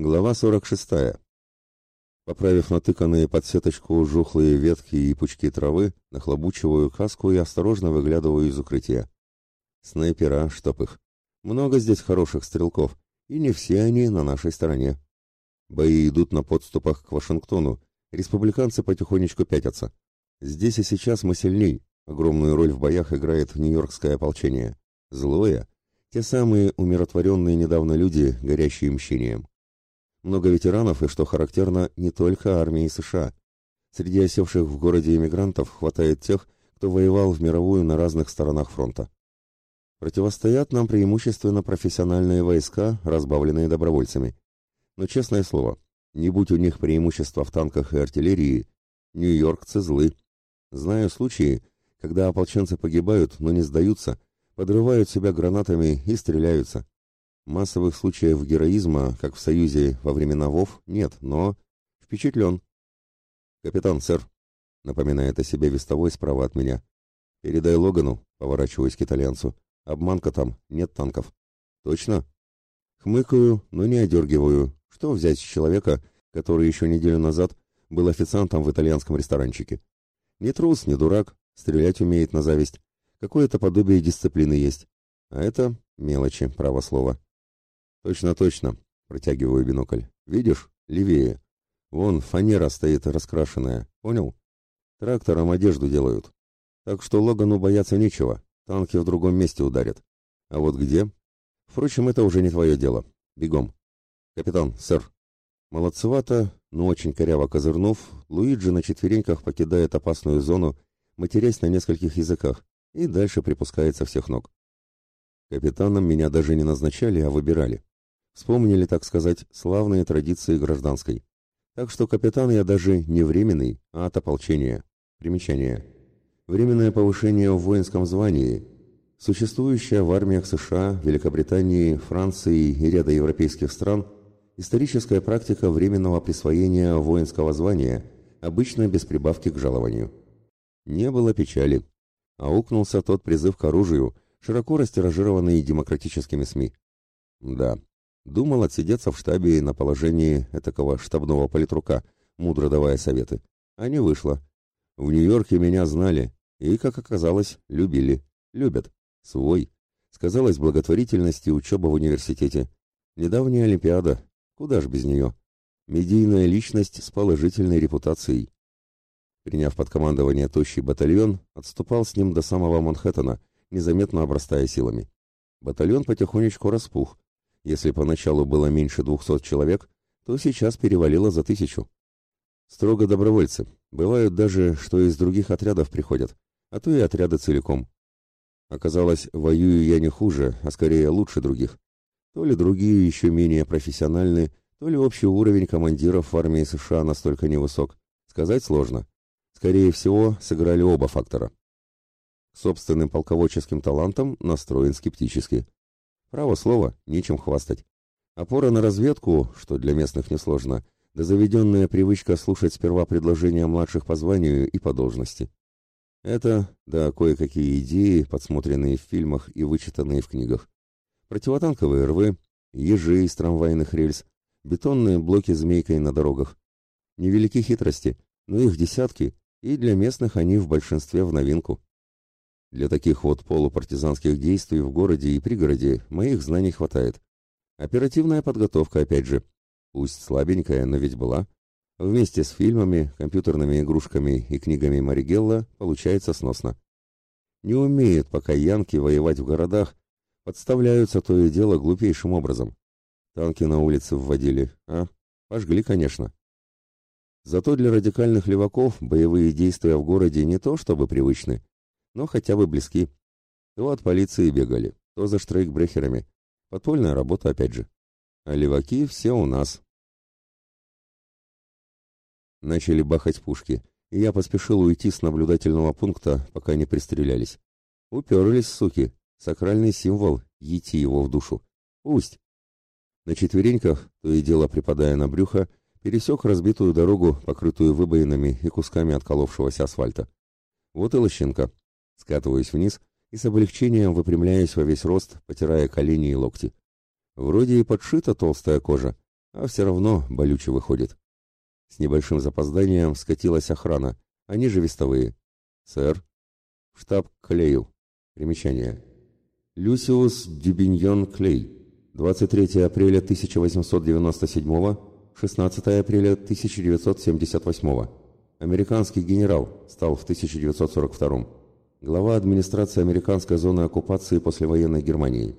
Глава 46. Поправив натыканные под сеточку жухлые ветки и пучки травы, нахлобучиваю каску и осторожно выглядываю из укрытия. Снайпера, чтоб их. Много здесь хороших стрелков, и не все они на нашей стороне. Бои идут на подступах к Вашингтону, республиканцы потихонечку пятятся. Здесь и сейчас мы сильней, огромную роль в боях играет Нью-Йоркское ополчение. Злое, те самые умиротворенные недавно люди, горящие мщением. Много ветеранов и, что характерно, не только армии США. Среди осевших в городе иммигрантов хватает тех, кто воевал в мировую на разных сторонах фронта. Противостоят нам преимущественно профессиональные войска, разбавленные добровольцами. Но, честное слово, не будь у них преимущества в танках и артиллерии, нью-йоркцы злы. Знаю случаи, когда ополченцы погибают, но не сдаются, подрывают себя гранатами и стреляются. Массовых случаев героизма, как в Союзе во времена ВОВ, нет, но впечатлен. «Капитан, сэр», — напоминает о себе вестовой справа от меня. «Передай Логану», — поворачиваюсь к итальянцу. «Обманка там, нет танков». «Точно?» Хмыкаю, но не одергиваю. Что взять с человека, который еще неделю назад был официантом в итальянском ресторанчике? Не трус, не дурак, стрелять умеет на зависть. Какое-то подобие дисциплины есть. А это мелочи, право слова. Точно, точно, протягиваю бинокль. Видишь? Левее. Вон фанера стоит раскрашенная. Понял? Трактором одежду делают. Так что Логану бояться нечего. Танки в другом месте ударят. А вот где? Впрочем, это уже не твое дело. Бегом. Капитан, сэр. Молодцевато, но очень коряво козырнув, Луиджи на четвереньках покидает опасную зону, матерясь на нескольких языках, и дальше припускается всех ног. Капитаном меня даже не назначали, а выбирали. Вспомнили, так сказать, славные традиции гражданской. Так что капитан я даже не временный, а от ополчения. Примечание. Временное повышение в воинском звании, существующее в армиях США, Великобритании, Франции и ряда европейских стран, историческая практика временного присвоения воинского звания, обычно без прибавки к жалованию. Не было печали. Аукнулся тот призыв к оружию, широко растиражированный демократическими СМИ. Да, Думал отсидеться в штабе на положении этакого штабного политрука, мудро давая советы. А не вышло. В Нью-Йорке меня знали и, как оказалось, любили. Любят. Свой. Сказалась благотворительность и учеба в университете. Недавняя Олимпиада. Куда ж без нее? Медийная личность с положительной репутацией. Приняв под командование тощий батальон, отступал с ним до самого Манхэттена, незаметно обрастая силами. Батальон потихонечку распух, если поначалу было меньше двухсот человек, то сейчас перевалило за тысячу. Строго добровольцы. Бывают даже, что из других отрядов приходят, а то и отряды целиком. Оказалось, воюю я не хуже, а скорее лучше других. То ли другие еще менее профессиональны, то ли общий уровень командиров в армии США настолько невысок. Сказать сложно. Скорее всего, сыграли оба фактора. Собственным полководческим талантам настроен скептически. Право слово, нечем хвастать. Опора на разведку, что для местных несложно, да заведенная привычка слушать сперва предложения младших по званию и по должности. Это, да, кое-какие идеи, подсмотренные в фильмах и вычитанные в книгах. Противотанковые рвы, ежи из трамвайных рельс, бетонные блоки змейкой на дорогах. Невелики хитрости, но их десятки, и для местных они в большинстве в новинку. Для таких вот полупартизанских действий в городе и пригороде моих знаний хватает. Оперативная подготовка, опять же. Пусть слабенькая, но ведь была. Вместе с фильмами, компьютерными игрушками и книгами Маригелла получается сносно. Не умеют пока янки воевать в городах, подставляются то и дело глупейшим образом. Танки на улице вводили, а? Пожгли, конечно. Зато для радикальных леваков боевые действия в городе не то чтобы привычны, но хотя бы близки. То от полиции бегали, то за штрейкбрехерами. Подпольная работа опять же. А леваки все у нас. Начали бахать пушки, и я поспешил уйти с наблюдательного пункта, пока не пристрелялись. Уперлись, суки. Сакральный символ, идти его в душу. Пусть. На четвереньках, то и дело припадая на брюхо, пересек разбитую дорогу, покрытую выбоинами и кусками отколовшегося асфальта. Вот и лощинка. Скатываюсь вниз и с облегчением выпрямляюсь во весь рост, потирая колени и локти. Вроде и подшита толстая кожа, а все равно болюче выходит. С небольшим запозданием скатилась охрана, они же вестовые. «Сэр». «Штаб Клею». Примечание. Люсиус Дюбиньон Клей. 23 апреля 1897, 16 апреля 1978. Американский генерал, стал в 1942. Глава администрации американской зоны оккупации послевоенной Германии.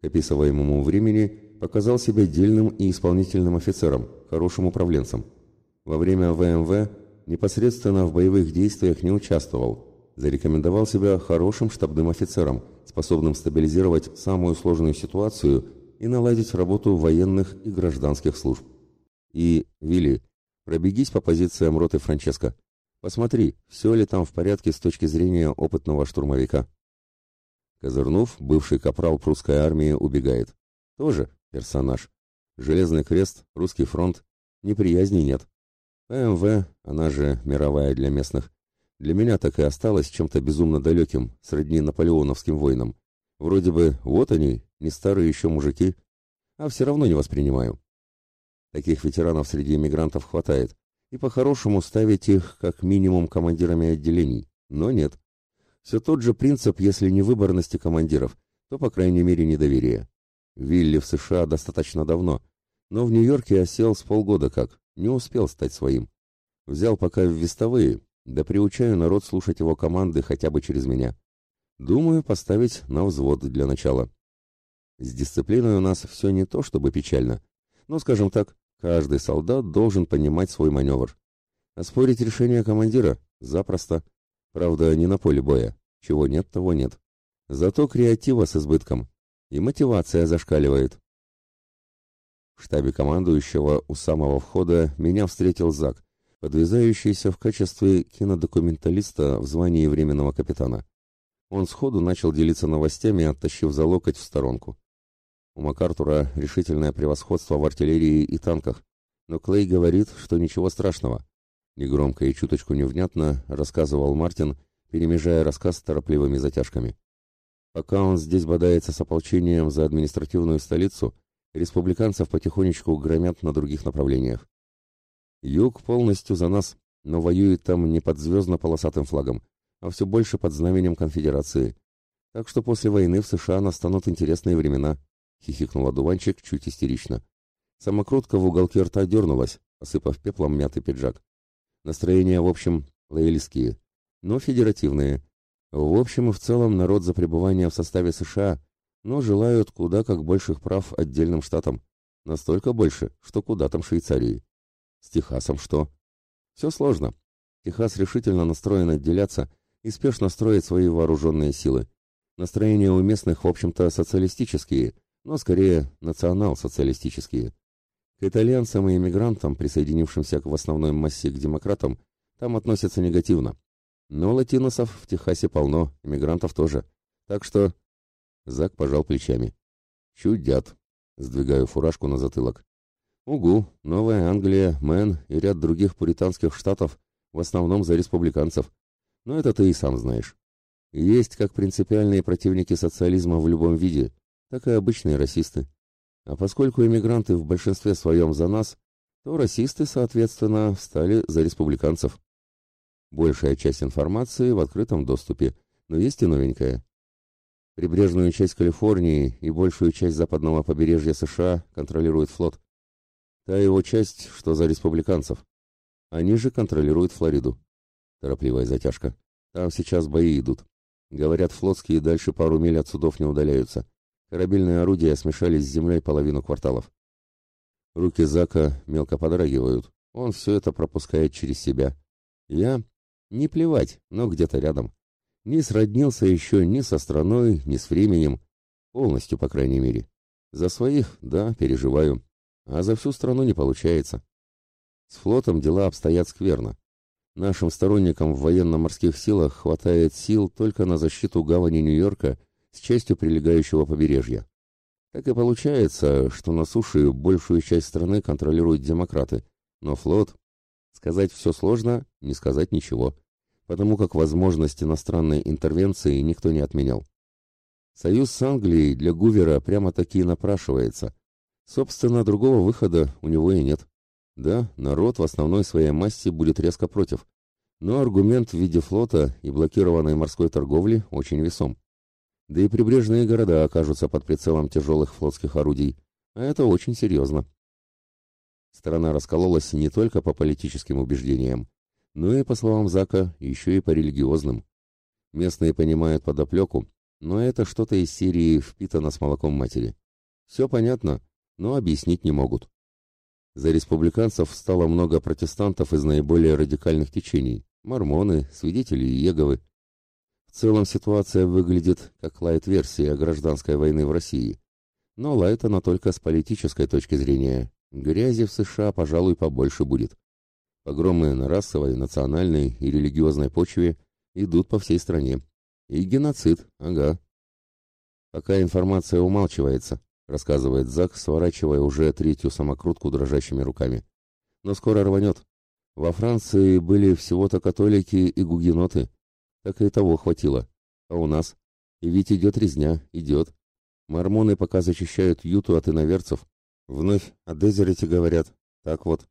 К описываемому времени показал себя дельным и исполнительным офицером, хорошим управленцем. Во время ВМВ непосредственно в боевых действиях не участвовал, зарекомендовал себя хорошим штабным офицером, способным стабилизировать самую сложную ситуацию и наладить работу военных и гражданских служб. И, Вилли, пробегись по позициям роты Франческо. Посмотри, все ли там в порядке с точки зрения опытного штурмовика. Козырнув, бывший капрал прусской армии убегает. Тоже персонаж. Железный крест, русский фронт. Неприязни нет. ПМВ, она же мировая для местных, для меня так и осталась чем-то безумно далеким, сродни наполеоновским войнам. Вроде бы вот они, не старые еще мужики, а все равно не воспринимаю. Таких ветеранов среди иммигрантов хватает, и по-хорошему ставить их как минимум командирами отделений, но нет. Все тот же принцип, если не выборности командиров, то, по крайней мере, недоверие. Вилли в США достаточно давно, но в Нью-Йорке осел с полгода как, не успел стать своим. Взял пока в вестовые, да приучаю народ слушать его команды хотя бы через меня. Думаю, поставить на взвод для начала. С дисциплиной у нас все не то, чтобы печально. Но, скажем так, каждый солдат должен понимать свой маневр. Оспорить решение командира запросто. Правда, не на поле боя. Чего нет, того нет. Зато креатива с избытком. И мотивация зашкаливает. В штабе командующего у самого входа меня встретил Зак, подвязающийся в качестве кинодокументалиста в звании временного капитана. Он сходу начал делиться новостями, оттащив за локоть в сторонку. У МакАртура решительное превосходство в артиллерии и танках, но Клей говорит, что ничего страшного. Негромко и чуточку невнятно рассказывал Мартин, перемежая рассказ торопливыми затяжками. Пока он здесь бодается с ополчением за административную столицу, республиканцев потихонечку громят на других направлениях. Юг полностью за нас, но воюет там не под звездно-полосатым флагом, а все больше под знаменем конфедерации. Так что после войны в США настанут интересные времена, хихикнул одуванчик чуть истерично. Самокрутка в уголке рта дернулась, осыпав пеплом мятый пиджак. Настроения, в общем, лоялистские, но федеративные. В общем и в целом народ за пребывание в составе США но желают куда как больших прав отдельным штатам. Настолько больше, что куда там Швейцарии. С Техасом что? Все сложно. Техас решительно настроен отделяться и спешно строит свои вооруженные силы. Настроения у местных, в общем-то, социалистические, но скорее национал-социалистические. К итальянцам и иммигрантам, присоединившимся к в основной массе к демократам, там относятся негативно. Но латиносов в Техасе полно, иммигрантов тоже. Так что Зак пожал плечами. «Чудят», — сдвигаю фуражку на затылок. «Угу, Новая Англия, Мэн и ряд других пуританских штатов, в основном за республиканцев. Но это ты и сам знаешь. Есть как принципиальные противники социализма в любом виде, так и обычные расисты. А поскольку иммигранты в большинстве своем за нас, то расисты, соответственно, стали за республиканцев. Большая часть информации в открытом доступе, но есть и новенькая. Прибрежную часть Калифорнии и большую часть западного побережья США контролирует флот. Та его часть, что за республиканцев. Они же контролируют Флориду. Торопливая затяжка. Там сейчас бои идут. Говорят, флотские дальше пару миль от судов не удаляются. Корабельные орудия смешались с землей половину кварталов. Руки Зака мелко подрагивают. Он все это пропускает через себя. Я? Не плевать, но где-то рядом. Не сроднился еще ни со страной, ни с временем. Полностью, по крайней мере. За своих, да, переживаю. А за всю страну не получается. С флотом дела обстоят скверно. Нашим сторонникам в военно-морских силах хватает сил только на защиту гавани Нью-Йорка с частью прилегающего побережья. Так и получается, что на суше большую часть страны контролируют демократы, но флот... Сказать все сложно, не сказать ничего потому как возможность иностранной интервенции никто не отменял. Союз с Англией для Гувера прямо-таки напрашивается, Собственно, другого выхода у него и нет. Да, народ в основной своей массе будет резко против, но аргумент в виде флота и блокированной морской торговли очень весом. Да и прибрежные города окажутся под прицелом тяжелых флотских орудий, а это очень серьезно. Страна раскололась не только по политическим убеждениям, но и, по словам Зака, еще и по религиозным. Местные понимают подоплеку, но это что-то из серии «впитано с молоком матери». Все понятно, но объяснить не могут. За республиканцев стало много протестантов из наиболее радикальных течений, мормоны, свидетели Иеговы. В целом ситуация выглядит как лайт-версия гражданской войны в России. Но лайт она только с политической точки зрения. Грязи в США, пожалуй, побольше будет. Погромы на расовой, национальной и религиозной почве идут по всей стране. И геноцид, ага. Пока информация умалчивается, рассказывает Зак, сворачивая уже третью самокрутку дрожащими руками. Но скоро рванет. Во Франции были всего-то католики и гугеноты. Так и того хватило. А у нас? И ведь идет резня, идет. Мормоны пока защищают Юту от иноверцев. Вновь о Дезерете говорят. Так вот.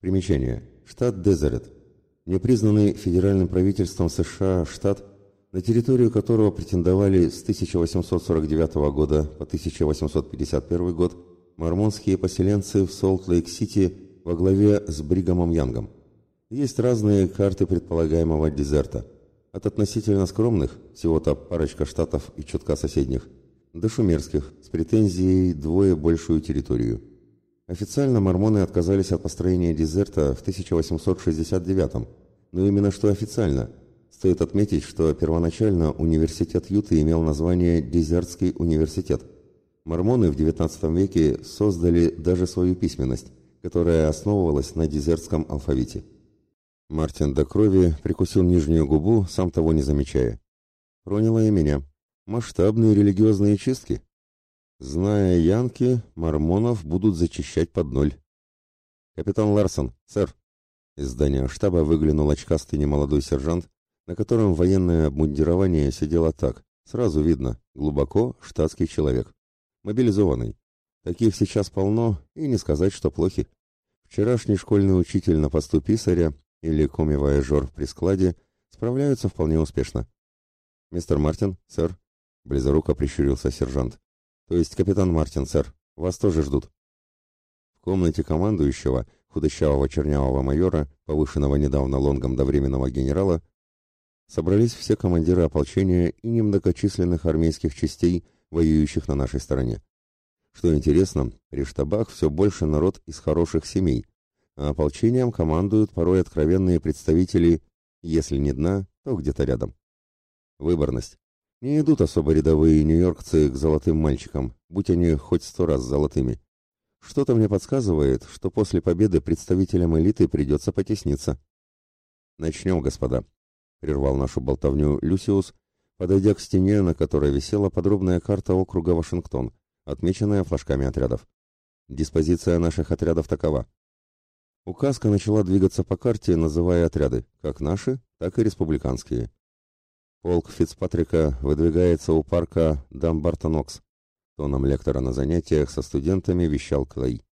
Примечание. Штат Дезерет. Непризнанный федеральным правительством США штат, на территорию которого претендовали с 1849 года по 1851 год мормонские поселенцы в Солт-Лейк-Сити во главе с Бригамом Янгом. Есть разные карты предполагаемого дезерта. От относительно скромных, всего-то парочка штатов и чутка соседних, до шумерских, с претензией двое большую территорию. Официально мормоны отказались от построения дезерта в 1869 но именно что официально. Стоит отметить, что первоначально университет Юты имел название Дезертский университет. Мормоны в XIX веке создали даже свою письменность которая основывалась на дезертском алфавите. Мартин до крови прикусил нижнюю губу, сам того не замечая. Проняло и меня. Масштабные религиозные чистки. Зная янки, мормонов будут зачищать под ноль. «Капитан Ларсон, сэр!» Из здания штаба выглянул очкастый немолодой сержант, на котором военное обмундирование сидело так. Сразу видно, глубоко штатский человек. Мобилизованный. Таких сейчас полно, и не сказать, что плохи. Вчерашний школьный учитель на посту писаря или коми-вояжер при складе справляются вполне успешно. «Мистер Мартин, сэр», — близоруко прищурился сержант. «То есть капитан Мартин, сэр, вас тоже ждут». В комнате командующего, худощавого чернявого майора, повышенного недавно лонгом до временного генерала, собрались все командиры ополчения и немногочисленных армейских частей, воюющих на нашей стороне. Что интересно, при штабах все больше народ из хороших семей, а ополчением командуют порой откровенные представители, если не дна, то где-то рядом. Выборность. Не идут особо рядовые нью-йоркцы к золотым мальчикам, будь они хоть сто раз золотыми. Что-то мне подсказывает, что после победы представителям элиты придется потесниться. «Начнем, господа», — прервал нашу болтовню Люсиус, подойдя к стене, на которой висела подробная карта округа Вашингтон, отмеченная флажками отрядов. Диспозиция наших отрядов такова. Указка начала двигаться по карте, называя отряды, как наши, так и республиканские. Полк Фицпатрика выдвигается у парка Дамбартонокс. Тоном лектора на занятиях со студентами вещал Клей.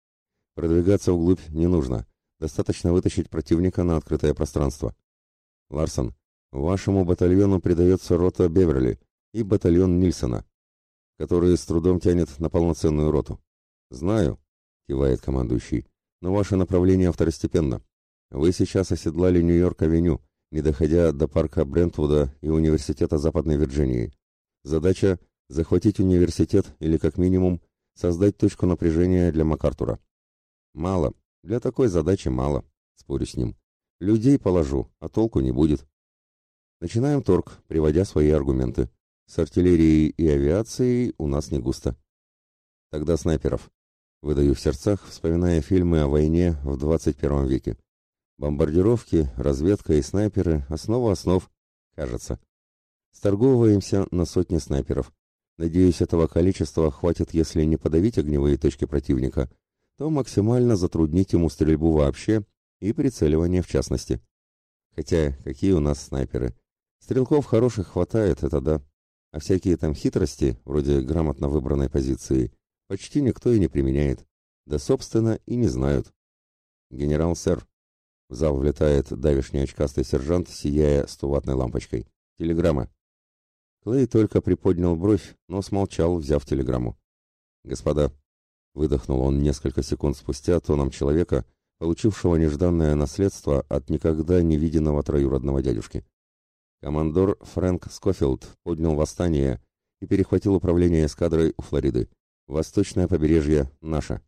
Продвигаться вглубь не нужно. Достаточно вытащить противника на открытое пространство. Ларсон, вашему батальону придается рота Беверли и батальон Нильсона который с трудом тянет на полноценную роту. «Знаю», — кивает командующий, — «но ваше направление второстепенно. Вы сейчас оседлали Нью-Йорк-авеню, не доходя до парка Брентвуда и Университета Западной Вирджинии. Задача — захватить университет или, как минимум, создать точку напряжения для МакАртура. Мало. Для такой задачи мало. Спорю с ним. Людей положу, а толку не будет. Начинаем торг, приводя свои аргументы. С артиллерией и авиацией у нас не густо. Тогда снайперов. Выдаю в сердцах, вспоминая фильмы о войне в 21 веке. Бомбардировки, разведка и снайперы – основа основ, кажется. Сторговываемся на сотни снайперов. Надеюсь, этого количества хватит, если не подавить огневые точки противника, то максимально затруднить ему стрельбу вообще и прицеливание в частности. Хотя, какие у нас снайперы? Стрелков хороших хватает, это да. А всякие там хитрости, вроде грамотно выбранной позиции, почти никто и не применяет. Да, собственно, и не знают. «Генерал, сэр!» В зал влетает давишний очкастый сержант, сияя стуватной лампочкой. «Телеграмма!» Клей только приподнял бровь, но смолчал, взяв телеграмму. «Господа!» — выдохнул он несколько секунд спустя тоном человека, получившего нежданное наследство от никогда не виденного троюродного дядюшки. Командор Фрэнк Скофилд поднял восстание и перехватил управление эскадрой у Флориды. Восточное побережье наше.